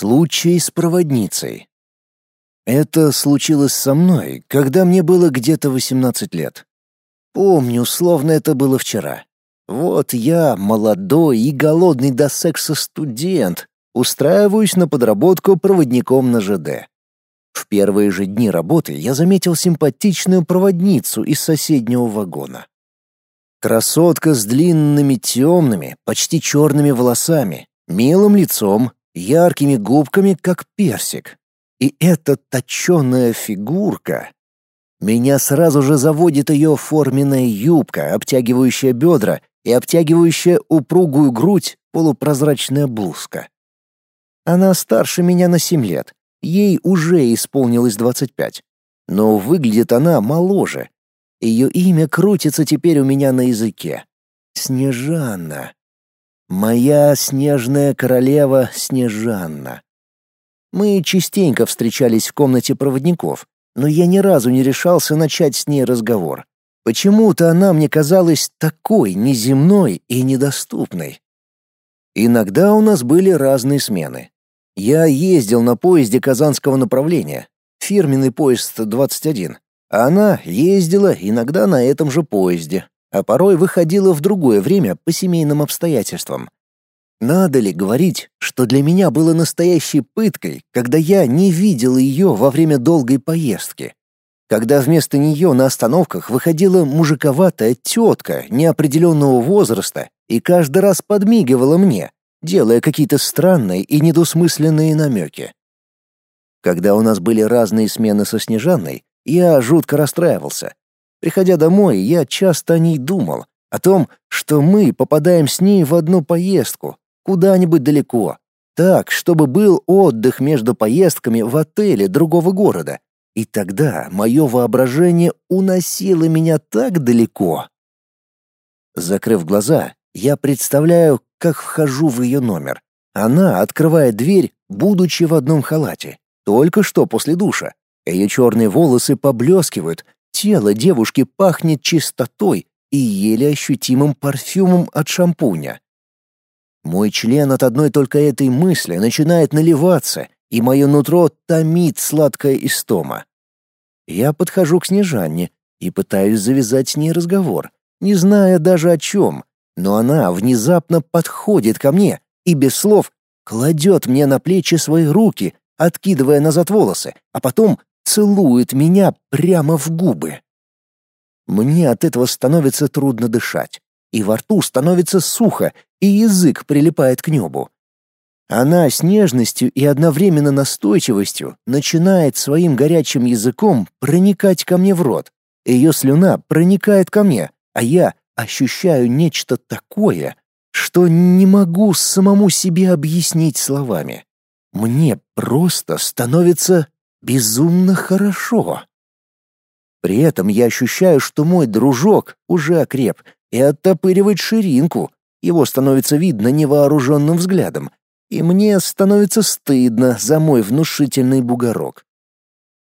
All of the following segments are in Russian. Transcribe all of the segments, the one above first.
Случай с проводницей. Это случилось со мной, когда мне было где-то 18 лет. Помню, словно это было вчера. Вот я, молодой и голодный до секса студент, устраиваюсь на подработку проводником на ЖД. В первые же дни работы я заметил симпатичную проводницу из соседнего вагона. Красотка с длинными темными, почти черными волосами, милым лицом, яркими губками, как персик. И эта точеная фигурка... Меня сразу же заводит ее форменная юбка, обтягивающая бедра и обтягивающая упругую грудь полупрозрачная блузка. Она старше меня на семь лет, ей уже исполнилось двадцать пять. Но выглядит она моложе. Ее имя крутится теперь у меня на языке. Снежанна. Моя снежная королева Снежанна. Мы частенько встречались в комнате проводников, но я ни разу не решался начать с ней разговор. Почему-то она мне казалась такой неземной и недоступной. Иногда у нас были разные смены. Я ездил на поезде казанского направления, фирменный поезд 21, а она ездила иногда на этом же поезде, а порой выходила в другое время по семейным обстоятельствам. Надо ли говорить, что для меня было настоящей пыткой, когда я не видел ее во время долгой поездки? Когда вместо нее на остановках выходила мужиковатая тетка неопределенного возраста и каждый раз подмигивала мне, делая какие-то странные и недосмысленные намеки. Когда у нас были разные смены со Снежанной, я жутко расстраивался. Приходя домой, я часто о ней думал, о том, что мы попадаем с ней в одну поездку, куда-нибудь далеко, так, чтобы был отдых между поездками в отеле другого города. И тогда мое воображение уносило меня так далеко. Закрыв глаза, я представляю, как вхожу в ее номер. Она открывает дверь, будучи в одном халате, только что после душа. Ее черные волосы поблескивают, тело девушки пахнет чистотой и еле ощутимым парфюмом от шампуня. Мой член от одной только этой мысли начинает наливаться, и мое нутро томит сладкая истома. Я подхожу к Снежанне и пытаюсь завязать с ней разговор, не зная даже о чем, но она внезапно подходит ко мне и без слов кладет мне на плечи свои руки, откидывая назад волосы, а потом целует меня прямо в губы. Мне от этого становится трудно дышать и во рту становится сухо, и язык прилипает к небу. Она с нежностью и одновременно настойчивостью начинает своим горячим языком проникать ко мне в рот. Ее слюна проникает ко мне, а я ощущаю нечто такое, что не могу самому себе объяснить словами. Мне просто становится безумно хорошо. При этом я ощущаю, что мой дружок уже окреп и оттопыривает ширинку. Его становится видно невооруженным взглядом, и мне становится стыдно за мой внушительный бугорок.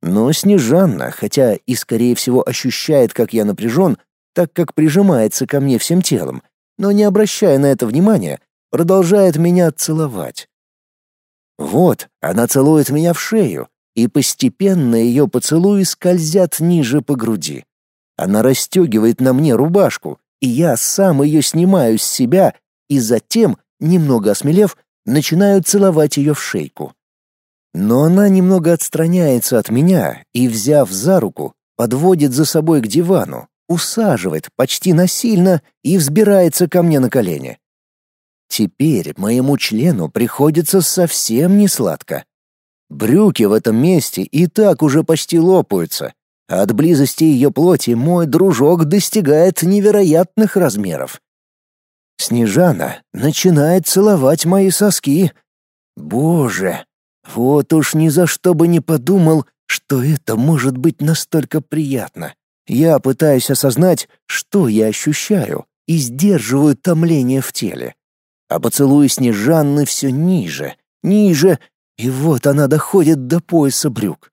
Но Снежанна, хотя и скорее всего ощущает, как я напряжен, так как прижимается ко мне всем телом, но не обращая на это внимания, продолжает меня целовать. Вот, она целует меня в шею, и постепенно ее поцелуи скользят ниже по груди. Она расстегивает на мне рубашку, и я сам ее снимаю с себя и затем, немного осмелев, начинаю целовать ее в шейку. Но она немного отстраняется от меня и, взяв за руку, подводит за собой к дивану, усаживает почти насильно и взбирается ко мне на колени. Теперь моему члену приходится совсем не сладко. Брюки в этом месте и так уже почти лопаются, от близости ее плоти мой дружок достигает невероятных размеров. Снежана начинает целовать мои соски. Боже, вот уж ни за что бы не подумал, что это может быть настолько приятно. Я пытаюсь осознать, что я ощущаю, и сдерживаю томление в теле. А поцелуй Снежанны все ниже, ниже, и вот она доходит до пояса брюк.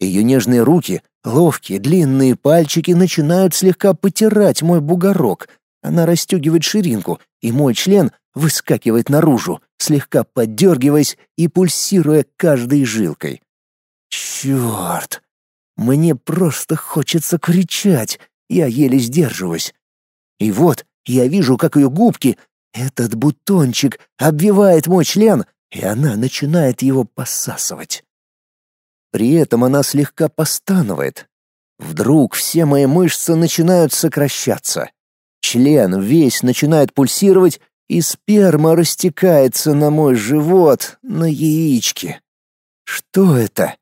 Ее нежные руки Ловкие длинные пальчики начинают слегка потирать мой бугорок. Она расстегивает ширинку, и мой член выскакивает наружу, слегка поддергиваясь и пульсируя каждой жилкой. Черт! Мне просто хочется кричать, я еле сдерживаюсь. И вот я вижу, как ее губки, этот бутончик, обвивает мой член, и она начинает его посасывать. При этом она слегка постанывает. Вдруг все мои мышцы начинают сокращаться. Член весь начинает пульсировать, и сперма растекается на мой живот, на яички. Что это?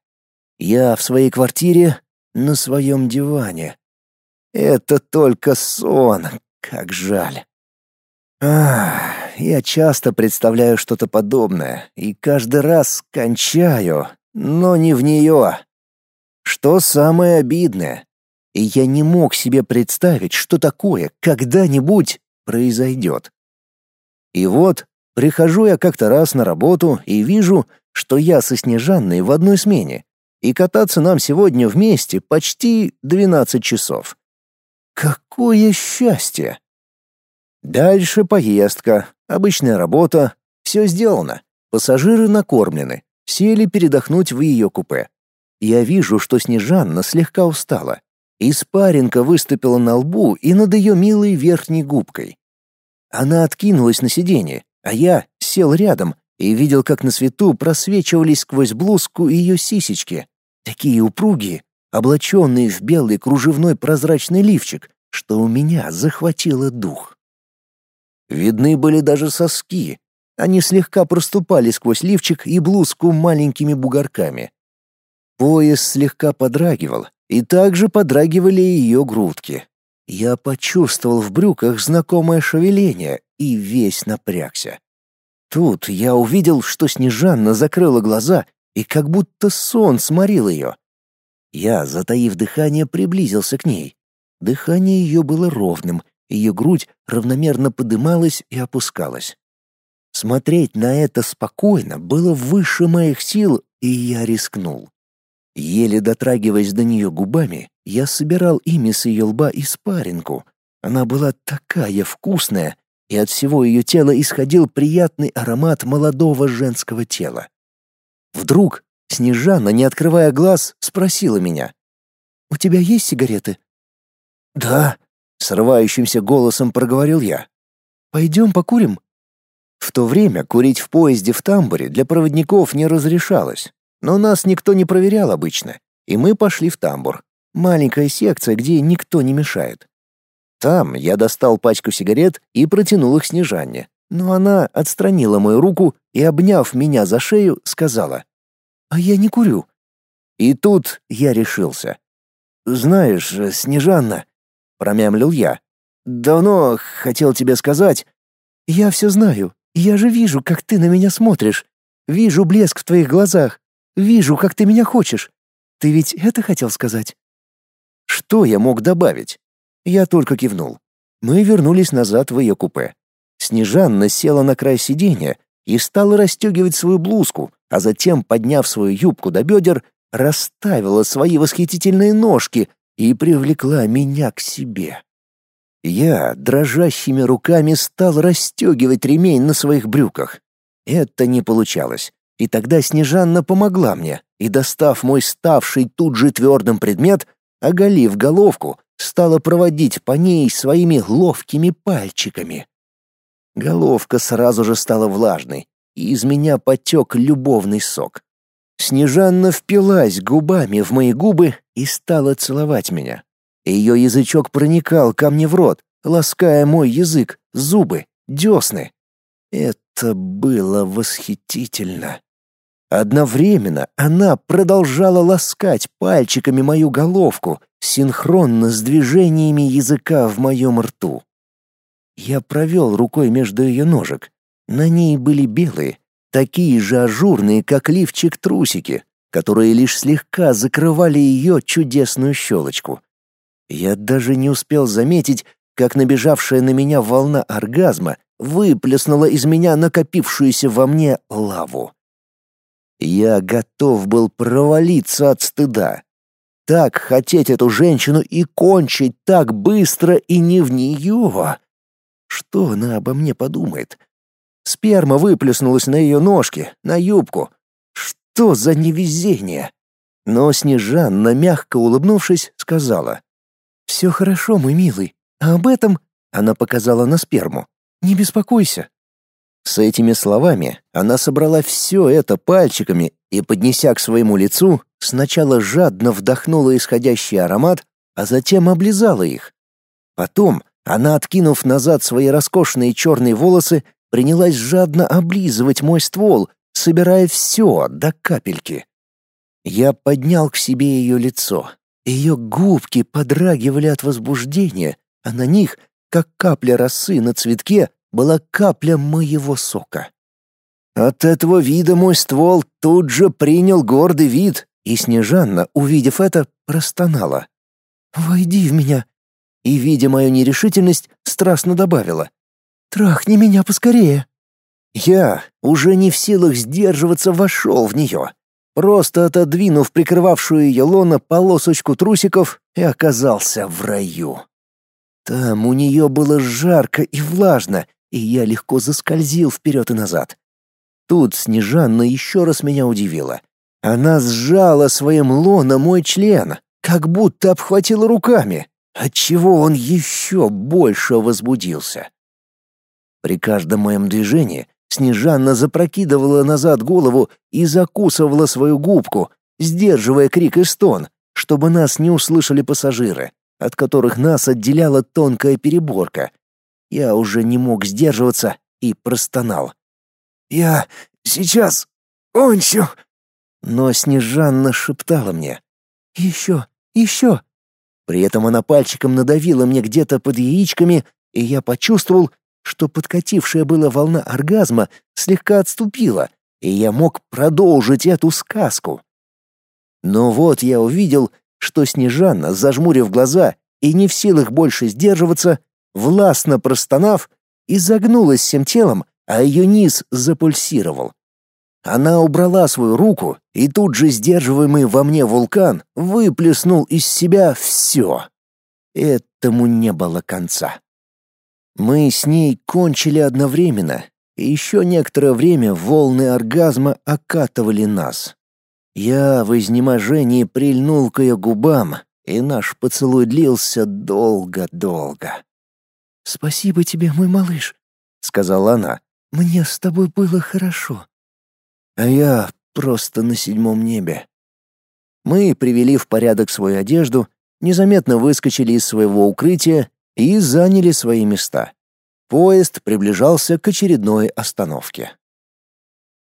Я в своей квартире, на своем диване. Это только сон, как жаль. Ах, я часто представляю что-то подобное и каждый раз кончаю, но не в нее. Что самое обидное, я не мог себе представить, что такое когда-нибудь произойдет. И вот прихожу я как-то раз на работу и вижу, что я со Снежанной в одной смене, и кататься нам сегодня вместе почти 12 часов. Какое счастье! Дальше поездка, обычная работа, все сделано. Пассажиры накормлены, сели передохнуть в ее купе. Я вижу, что Снежанна слегка устала. Испаринка выступила на лбу и над ее милой верхней губкой. Она откинулась на сиденье, а я сел рядом и видел, как на свету просвечивались сквозь блузку ее сисечки, такие упругие, облаченные в белый кружевной прозрачный лифчик, что у меня захватило дух. Видны были даже соски. Они слегка проступали сквозь лифчик и блузку маленькими бугорками. Пояс слегка подрагивал, и также подрагивали ее грудки. Я почувствовал в брюках знакомое шевеление и весь напрягся. Тут я увидел, что Снежанна закрыла глаза и как будто сон сморил ее. Я, затаив дыхание, приблизился к ней. Дыхание ее было ровным, ее грудь равномерно подымалась и опускалась. Смотреть на это спокойно было выше моих сил, и я рискнул. Еле дотрагиваясь до нее губами, я собирал ими с ее лба испаринку. Она была такая вкусная, и от всего ее тела исходил приятный аромат молодого женского тела. Вдруг Снежана, не открывая глаз, спросила меня. «У тебя есть сигареты?» «Да», Срывающимся голосом проговорил я. «Пойдем покурим?» В то время курить в поезде в тамбуре для проводников не разрешалось, но нас никто не проверял обычно, и мы пошли в тамбур. Маленькая секция, где никто не мешает. Там я достал пачку сигарет и протянул их Снежанне, но она отстранила мою руку и, обняв меня за шею, сказала, «А я не курю». И тут я решился. «Знаешь, Снежанна, промямлил я. Давно хотел тебе сказать. Я все знаю. Я же вижу, как ты на меня смотришь. Вижу блеск в твоих глазах. Вижу, как ты меня хочешь. Ты ведь это хотел сказать? Что я мог добавить? Я только кивнул. Мы вернулись назад в ее купе. Снежанна села на край сиденья и стала расстегивать свою блузку, а затем, подняв свою юбку до бедер, расставила свои восхитительные ножки и привлекла меня к себе. Я дрожащими руками стал расстегивать ремень на своих брюках. Это не получалось, и тогда Снежанна помогла мне, и, достав мой ставший тут же твердым предмет, оголив головку, стала проводить по ней своими ловкими пальчиками. Головка сразу же стала влажной, и из меня потек любовный сок. Снежанна впилась губами в мои губы и стала целовать меня. Ее язычок проникал ко мне в рот, лаская мой язык, зубы, десны. Это было восхитительно. Одновременно она продолжала ласкать пальчиками мою головку, синхронно с движениями языка в моем рту. Я провел рукой между ее ножек. На ней были белые, такие же ажурные, как лифчик трусики, которые лишь слегка закрывали ее чудесную щелочку. Я даже не успел заметить, как набежавшая на меня волна оргазма выплеснула из меня накопившуюся во мне лаву. Я готов был провалиться от стыда. Так хотеть эту женщину и кончить так быстро и не в нее. Что она обо мне подумает? Сперма выплеснулась на ее ножки, на юбку. Что за невезение? Но Снежанна, мягко улыбнувшись, сказала. «Все хорошо, мой милый. А об этом...» — она показала на сперму. «Не беспокойся». С этими словами она собрала все это пальчиками и, поднеся к своему лицу, сначала жадно вдохнула исходящий аромат, а затем облизала их. Потом она, откинув назад свои роскошные черные волосы, принялась жадно облизывать мой ствол, собирая все до капельки. Я поднял к себе ее лицо. Ее губки подрагивали от возбуждения, а на них, как капля росы на цветке, была капля моего сока. От этого вида мой ствол тут же принял гордый вид, и Снежанна, увидев это, простонала. «Войди в меня!» И, видя мою нерешительность, страстно добавила. «Трахни меня поскорее!» Я, уже не в силах сдерживаться, вошел в нее, просто отодвинув прикрывавшую ее лона полосочку трусиков и оказался в раю. Там у нее было жарко и влажно, и я легко заскользил вперед и назад. Тут Снежанна еще раз меня удивила. Она сжала своим лоном мой член, как будто обхватила руками, отчего он еще больше возбудился. При каждом моем движении Снежанна запрокидывала назад голову и закусывала свою губку, сдерживая крик и стон, чтобы нас не услышали пассажиры, от которых нас отделяла тонкая переборка. Я уже не мог сдерживаться и простонал. «Я сейчас кончу!» Но Снежанна шептала мне. «Еще, еще!» При этом она пальчиком надавила мне где-то под яичками, и я почувствовал, что подкатившая была волна оргазма слегка отступила, и я мог продолжить эту сказку. Но вот я увидел, что Снежанна, зажмурив глаза и не в силах больше сдерживаться, властно простонав, изогнулась всем телом, а ее низ запульсировал. Она убрала свою руку, и тут же сдерживаемый во мне вулкан выплеснул из себя все. Этому не было конца. Мы с ней кончили одновременно, и еще некоторое время волны оргазма окатывали нас. Я в изнеможении прильнул к ее губам, и наш поцелуй длился долго-долго. «Спасибо тебе, мой малыш», — сказала она. «Мне с тобой было хорошо». А я просто на седьмом небе. Мы привели в порядок свою одежду, незаметно выскочили из своего укрытия и заняли свои места. Поезд приближался к очередной остановке.